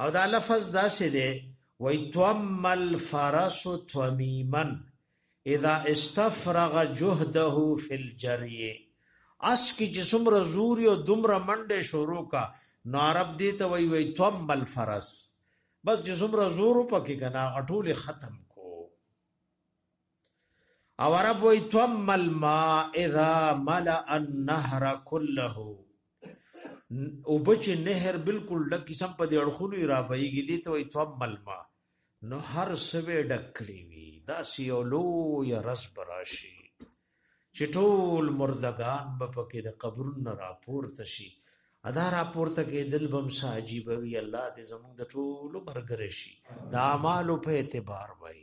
او دا لفظ دا سه دی وی توم الفرس تومیمن اذا استفرغ جهده فی الجری اس کی جسم رزوری او دمر منډه شروع کا نو عرب دی ته وی وی توم الفرس بس جسم رزور پکې کنا غټول ختم او عرب وی ثم الماء اذا ملأ النهر كله او بچ نهر بالکل ډک سم په دې اړخونو را بهيږي دي ته وی ثم الماء نو هر سوي ډک کړی وي دا سیولو یا رس براشي چې ټول مردگان به پکې د قبرونو راپورته شي ادا را پورته کې دل بم سا عجیب وی الله دې زموږ د ټولو برګر شي د اعمالو په اعتبار وای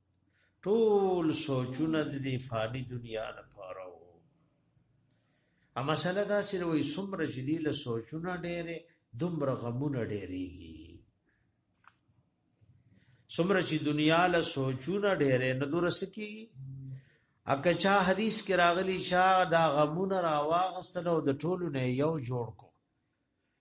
ټول سوچونه د دې فانی دنیا لپاره وو ا مسله دا سره وي څومره چې دی له سوچونه ډېرې دومره غمونه ډېرېږي څومره چې دنیا له سوچونه ډېرې نه دورسکی اکه چا حدیث کې راغلی چا دا غمونه راواغسل او د ټولو نه یو جوړ کو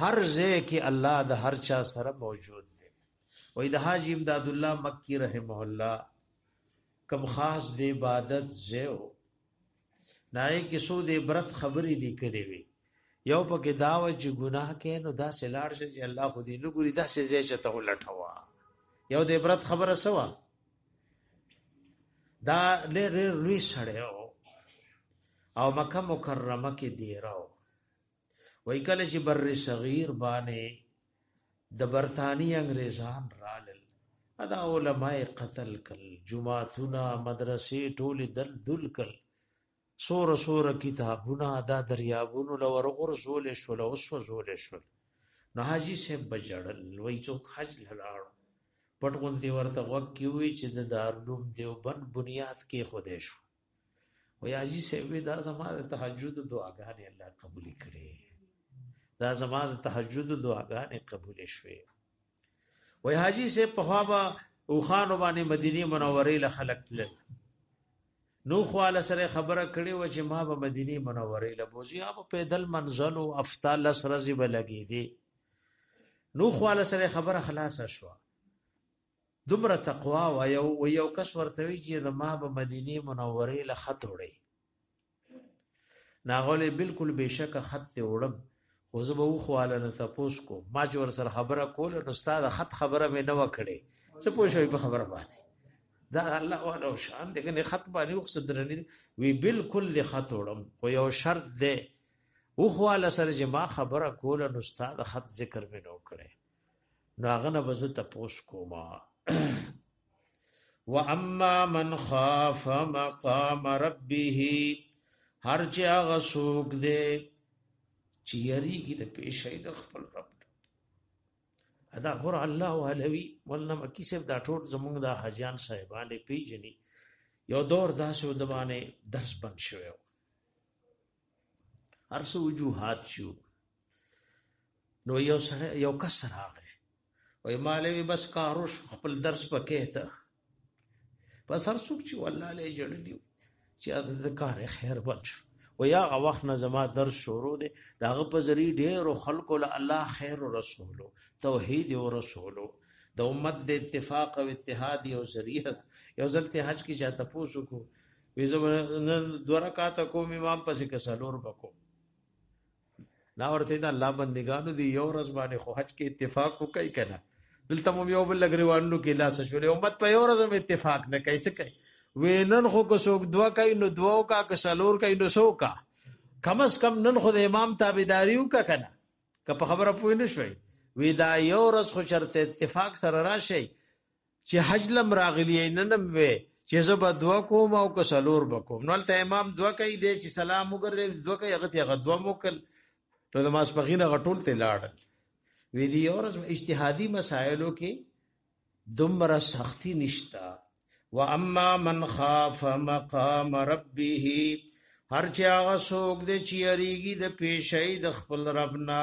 هر ځای کې الله د هر چا سره موجود دی وای د حاجی امداد الله مکی رحمه الله کم خاص د عبادت زیو نای کې سو د عبرت خبرې لیکلې وي یو پکې داو چې ګناه کې نو دا سلاړ شي چې الله خو دې نه ګوري دا سې ځای چې ته ولټوا یو د عبرت خبره سوا دا لري لوی سړیو او مکه مکرمه کې دی راو وای کله چې بر صغیر باندې د برتانی انګریزان رالل ادا علماء قتل کل جمعهتونه مدرسې ټول دل دل کل سور سور کتابونه دا دریابونو لور غرزول شول او سوزول شول نو حاجی صاحب بجړل وای څوک حج لاړ پټ غوندي ورته وکی وی چې د دارلوم دیوبند بنیاد کې خوده شو و یا جی سه وی دا زما د تهجد دعاګانې الله قبول کړي دا زما د تهجد دعاګانې قبول شوي و یا جی سه په خوا او خان باندې مدینه منوره له خلق تلل نو خواله سره خبره کړي و چې ما به مدینه منوره له بوزي اپ پیدل منزل او افتا لس رزي بلګي دي نو خواله سره خبره خلاصه شوه دومره تقوا و یو و یو کس ورته وی چې د ما به مدینه منوره له خط وړي ناغله بالکل بشک خط ته وړم خو زه به وخواله نه تاسو کو ما چې ور سره خبره کوله نو استاد خط خبره مې نه وکړي څه پوه شوي په خبره باندې دا الله او لو شان دې کنه خط باندې وخت درنې وی بالکل له خط وړم خو یو شرط ده وخواله سره چې ما خبره کوله نو استاد خط ذکر مې نه وکړي نو هغه نه بزه تپوس کوما واما من خاف مقام ربه هر چې هغه سوق دی چې یریږي د پیشې د خپل رب ادا ګور الله علوی ولنه مکی صاحب دا ټول زمونږ د حجان صاحبانه پیجنی یو دور داسې د باندې درس بن شوی هر څو وجوهات شو نو یو سره یو کس راغی وای مالوی بس کارو خپل درس پکې ته بس هر څوک چې والله له جړلی چې د کار خیر بن شو و یا غ وخت نه زما درس شروع دی داغه په ذری ډیر خلکو له الله خیر رسولو توحید او رسولو د امت د اتفاق او اتحاد یو ذریعہ یو ځل ته حج کې جاته پوسو کو وی زه نن دوه رکعاته کوم امام پسې که څلور به کوم دا ورته د الله بندګانو دی یو ورځ باندې خو حج کې اتفاق وکړي که نه دلته مو یو بل لګریوانلو کې لاس شولې امت په یو ورځ هم اتفاق نه کوي څه کوي وی نن خو که څوک دوه کوي نو دوه کا که څلور کوي نو څو کا کم از کم نن خو د امام تابعداري وکړه که نه که په خبره پوه نه شوي وی دا یو ورځ خو چرته اتفاق سره راشي چې حج لم راغلی ننم وې چې زه به دوا کوم او که سلور به کوم نو ته امام دوا کوي دی چې سلام وګرځي دوا کوي هغه ته هغه دوا موکل نو د ماسپخینه غټول ته لاړ وی دی اورز اجتهادي مسائلو کې دومره سختی نشتا واما من خاف مقام ربه هر چې هغه څوک دی چې یریږي د پیشي د خپل ربنا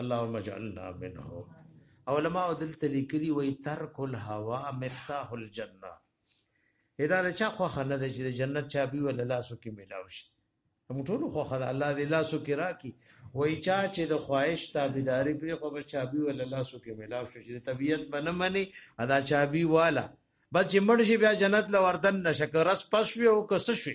اللهم اجعلنا منه علماء دلته لیکلي وي ترک الهوا مفتاح الجنه ادا د چا خو خنه د جنت چابي ول لاسو کې ملاو شي هم ټول خو خدای الله دې لاسو کې راکي وای چا چې د خواهش تابعداري پرې خو به چابي ول لاسو کې ملاو شي چې طبيعت بنه مني ادا چابي والا بس چې مړ شي بیا جنت لوردن نشکر اس پښوي او کس شي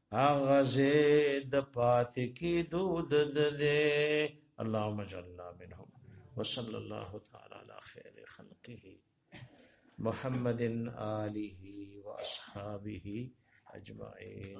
هغه زه د پاتې کېدو د دې اللهم اجعلنا منهم وصلى الله تعالى على خير خلقه محمد آله وأصحابه أجمعين